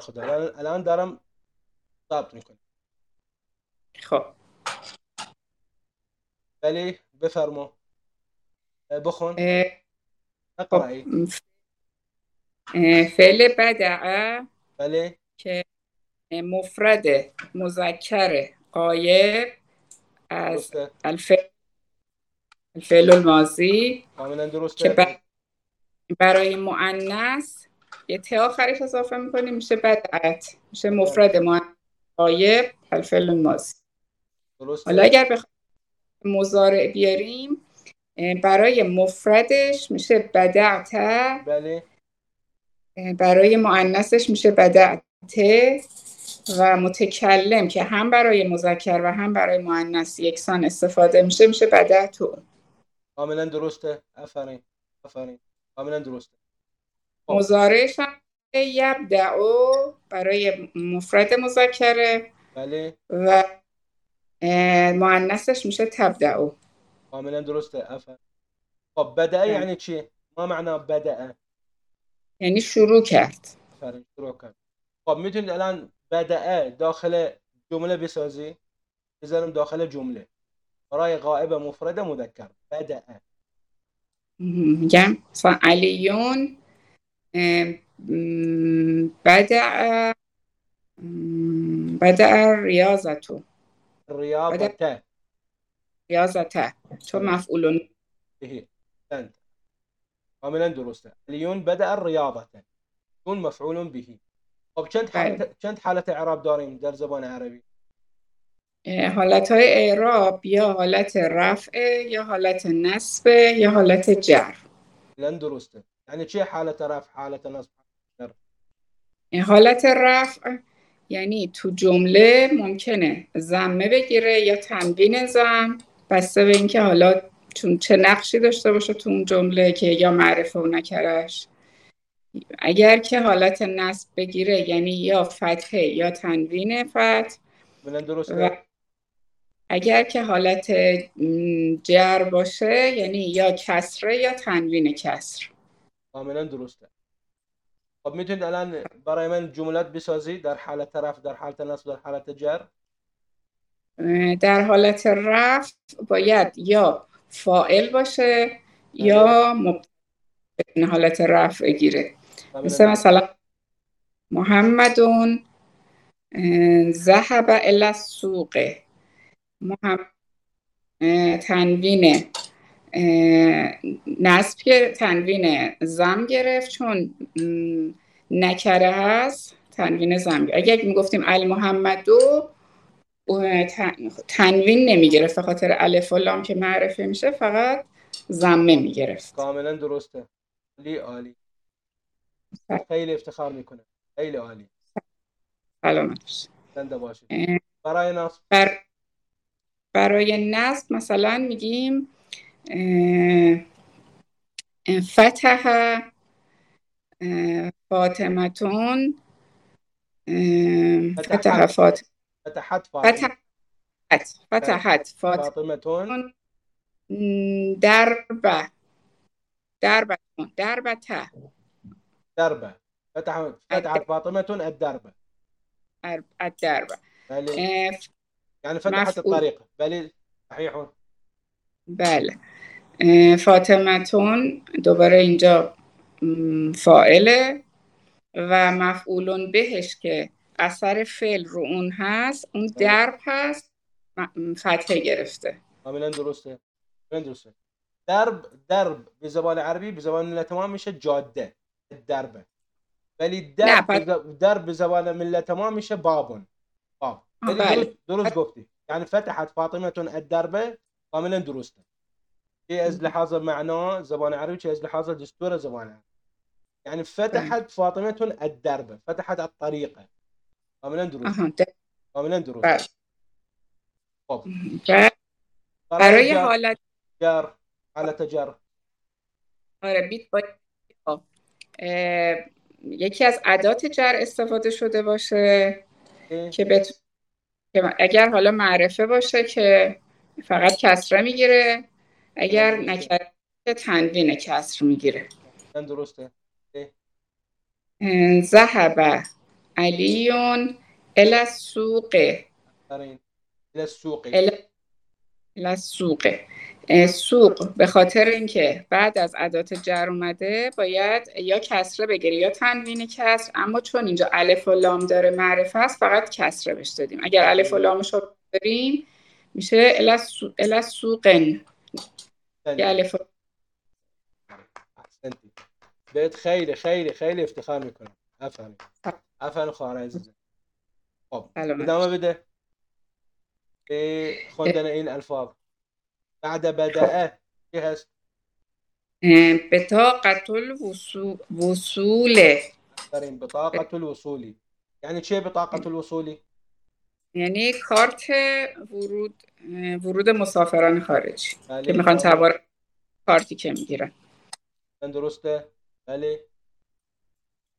خدا الان الان دارم ضبط می‌کنم. خب. بله بفرما. بخون. اقرأی اه، فعل بدعه بله. که مفرد مذکر غایب از الفعل الفعل الماضی کاملا که درسته ب- برای مؤنث یه ت آخرش اضافه می‌کنیم میشه بدعت میشه مفرد مؤنث غایب الفعل درسته. حالا اگر بخوایم مضارع بیاریم برای مفردش میشه بدعت. بله. برای مؤنثش میشه بدعته و متکلم که هم برای مذکر و هم برای مؤنث یکسان استفاده میشه میشه بدعتو کاملا درسته. آفرین آفرین کاملا درسته. خب. مضارعش هم یبدعو برای مفرد مذکره. بله. و مؤنثش میشه تبدعو کاملا درسته. آفرین خب بدأ بله. یعنی چی؟ ما معنى بدأ یعنی شروع کرد. آفرین شروع کرد. خب می‌تونید الان بدأ داخل جمله بسازی؟ بذارم داخل جمله. برای غائب مفرد مذکر. بدأ میگم مثلا علیون م، بدع ریاضتو. الرياضة ریاضته. چون مفعول به کاملا درسته. اليون بدأ الرياضة يكون مفعول به. خب چند حالت چند حالت اعراب داریم در زبان عربی؟ حالت های اعراب یا حالت رفع یا حالت نصب یا حالت جر. لن درسته. یعنی چه حالت رفع حالت نصب؟ حالت رفع یعنی تو جمله ممکنه ضمه بگیره یا تنوین ضم بسته به اینکه حالا چون چه نقشی داشته باشه تو اون جمله که یا معرفه و نکرش. اگر که حالت نصب بگیره یعنی یا فتحه یا تنوین فتح. و اگر که حالت جر باشه یعنی یا کسره یا تنوین کسر. کاملا درسته. خب می‌تونید الان برای من جملات بسازی در حالت رفع در حالت نصب در حالت جر؟ در حالت رفع باید یا فاعل باشه یا مبتدا این حالت رفع گیره کاملا مثل. مثلا محمدون ذهب الى السوق محمد تنوین نصب که تنوین زم گرفت چون نکره هست تنوین زم گرفت. اگر می‌گفتیم المحمدو تنوین نمی‌گرفت. به خاطر الف و لام که معرفه میشه فقط زمه می‌گرفت کاملا درسته. عالی. عالی خیلی افتخار می‌کنه. خیلی عالی. سلامت باشی. زنده باشید. اه، برای نصب. بر برای نصب مثلا میگیم آه، آه، آه، فتح فاطمة فتح فاطمة فتحت فاطمة. فتحت. فاطمة دربة. دربة. دربة. دربة فتحت فتحت فاطمة الدربة. الدربة. يعني فتحت الطريقة بل صحيح بله. فاطمتون دوباره اینجا م، فاعله و مفعولون بهش که اثر فعل رو اون هست اون. درب هست فتحه گرفته. كاملا درسته. درسته. درب درب بزبان عربي بزبان ملة تمام میشه جاده. الدربة ولی درب درب بزبان ملة تمام میشه بابون. باب. ولی بله. درست درست گفتی. يعني فتحت فاطمة الدربة كاملا درسته شيء از لحاظ معناه زبان عربي شيء از لحاظ دستور زبان عربي يعني فتحت فاطمة الدربة فتحت الطريقة كاملا درسته آها د- کاملا درست. بله. خب. برای حالت. جر. حالت جر. آره بیت باید. اه، یکی از ادات جر استفاده شده باشه؟ که بت... که اگر حالا معرفه باشه که فقط کسره می‌گیره. اگر که تنوین کسر می‌گیره. درسته. ذهب علیون الى السوق ال ال السوق اه، سوق. به خاطر اینکه بعد از ادات جر اومده باید یا کسره بگیری یا تنوین کسر. اما چون اینجا الف و لام داره معرفه است فقط کسره بهش دادیم. اگر الف و لامش رو بریم مشى إلى إلى السوق يعني ف... أحسنتي. بيت خيلي خيلي خيلي افتخار میکنم افهم افهم خواهر بدأ خب ادامه بده خوندنا این ألفاظ. بعد بدأ چی هست إيه، بطاقة الوصول بطاقة الوصول. يعني چه بطاقة إيه. الوصول؟ یعنی کارت ورود ورود مسافران خارجی بله. که می‌خوان تبار کارتی که می‌گیرن. من درسته. بله.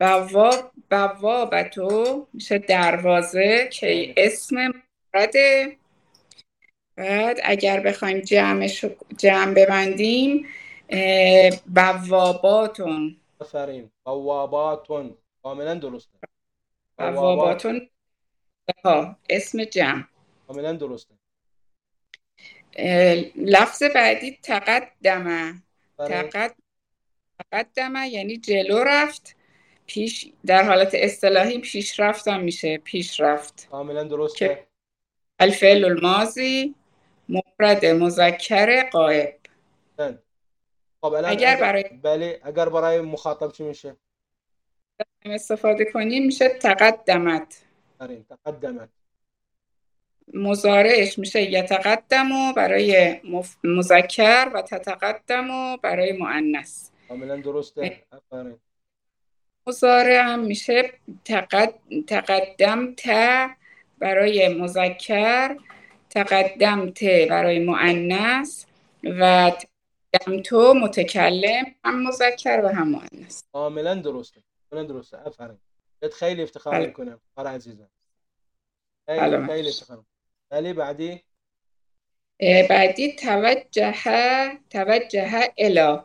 بواب بوابتو میشه دروازه که اسم مفرده بعد اگر بخوایم جمعش جمع ببندیم بواباتون. آفرین بوابات کاملا درسته. بواباتون ها اسم جمع. کاملا درسته. لفظ بعدی تقدمه. تقد... تقدمه یعنی جلو رفت پیش در حالت اصطلاحی پیش رفتم میشه پیش رفت. کاملا درسته. الفعل الماضی مفرد مذکر غائب. احسنت. خب الان اگر برای بله اگر برای مخاطب چی میشه؟ استفاده کنیم میشه تقدمت آفرین تقدمت. مضارعش میشه یتقدم برای مف... مذکر و تتقدم برای مؤنث. کاملا درسته. آفرین مضارع هم میشه تقد... تقدم ت برای مذکر تقدم ت برای مؤنث و تقدم تو متکلم هم مذکر و هم مؤنث. کاملا درسته. کاملا درسته. آفرین. بهت خیلی افتخار بله. می‌کنم خواهر عزیزم خیلی. خیلی افتخار بله بعدی بعدی توجه توجه الا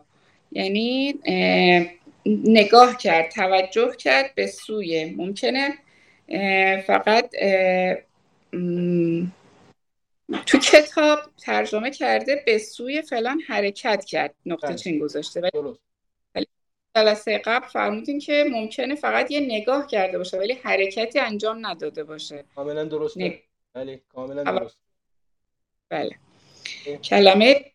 یعنی اه، نگاه کرد توجه کرد به سوی. ممکنه فقط تو کتاب ترجمه کرده به سوی فلان حرکت کرد. نقطه. چین گذاشته. ولی درست. جلسه قبل فرمودین که ممکنه فقط یه نگاه کرده باشه ولی حرکتی انجام نداده باشه. کاملا درسته. نگ- بله کاملا درست. بله. اه. کلمه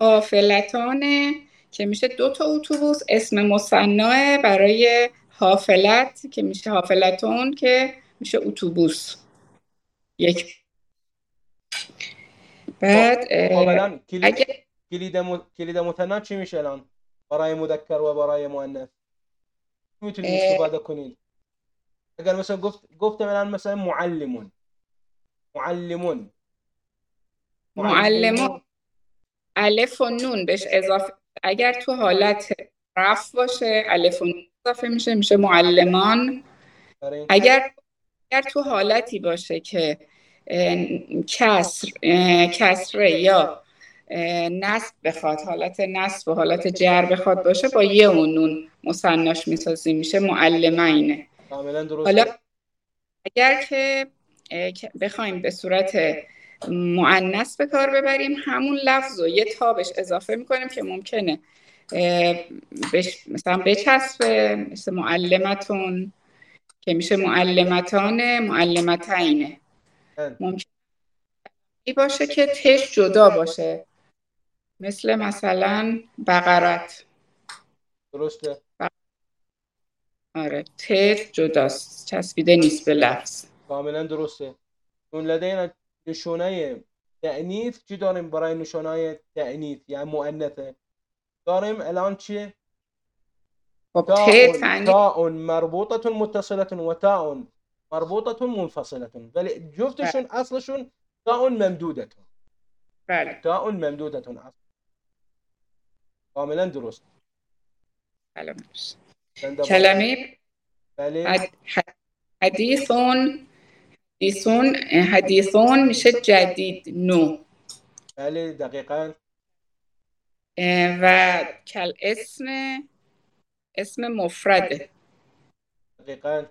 حافلتانه که میشه دو تا اتوبوس اسم مصنع برای حافلت که میشه حافلتون که میشه اتوبوس. یک. بعد کلید اگه کلید م... کلید مثنا چی میشه الان؟ برای مذکر و برای مؤنث. می‌تونید. استفاده کنید اگر مثلا گفت گفتم الان مثلا معلمون. معلمون. معلمون. الف و نون بهش اضافه اگر تو حالت رفع باشه الف و نون اضافه میشه میشه معلمان. اگر اگر تو حالتی باشه که کسر کسره یا نصب بخواد حالت نصب و حالت جر بخواد باشه با یه و نون مصناش می‌سازیم میشه معلمینه. حالا اگر که بخوایم به صورت مؤنث به کار ببریم همون لفظ رو یه تا بهش اضافه می‌کنیم که ممکنه بش مثلا بچسبه مثل معلمتون که میشه معلمتان معلمتینه. احسنت. ممکن باشه که تش جدا باشه. مثل مثلا بقرت درسته. آره ت جداست. چسبیده نیست به لفظ. کاملا درسته. چون لدينا نشونه تأنیث چی داریم برای نشونه تأنیث یعنی مؤنثه. داریم الان چی؟ خب تاء ت تعنی تاء مربوطة متصلة وتاء مربوطة منفصلة ولی جفتشون اصلشون تاء ممدودة بله. تاء ممدودة اصلا کاملا درست. کلمه بله. حد- حد- حدیثون حدیثون حدیثون میشه جدید نو. بله دقیقا. و کل اسم اسم مفرده. دقیقا.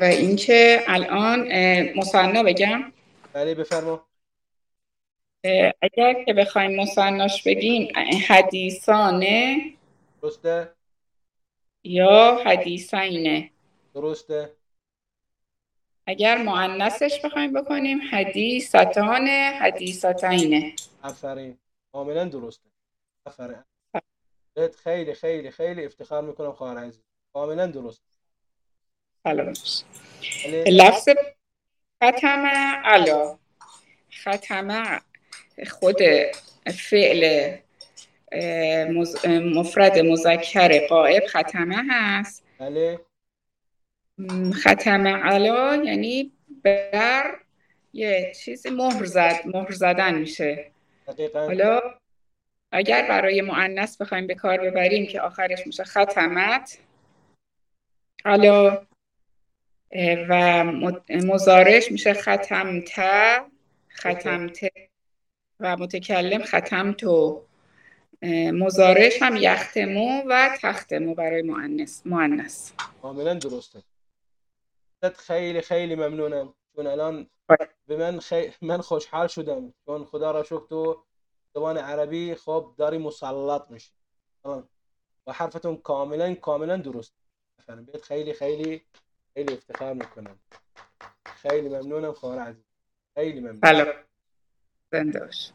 و اینکه الان مثنا بگم. بله بفرما. اگر که بخوایم مثناش بگیم حدیثانه درسته؟ یا حدیثینه. درسته. اگر مؤنثش بخوایم بکنیم حدیثتان حدیثتینه آفرین کاملا درسته. آفرین بهت خیلی خیلی خیلی افتخار می‌کنم خواهر عزیز. کاملا درست لفظ ختم علا. ختم خود فعل مفرد مذکر قائب ختمه هست. بله. م، ختم علا یعنی بر یه چیزی مهر زد مهر زدن میشه. دقیقا. حالا اگر برای مؤنث بخوایم به کار ببریم که آخرش میشه ختمت حالا و مضارعش میشه ختمت ختمت و متکلم ختمتو اه، مضارعش هم یختمو و تختمو برای مؤنث مؤنث. کاملا درسته. خیلی خیلی ممنونم. چون الان به من خی... من خوشحال شدم. چون خدا را شکر تو زبان عربی خب داری مسلط تمام. و حرفتون کاملا کاملا درست. بهت خیلی خیلی خیلی افتخار می‌کنم. خیلی ممنونم خواهر عزیز. خیلی ممنون. anos.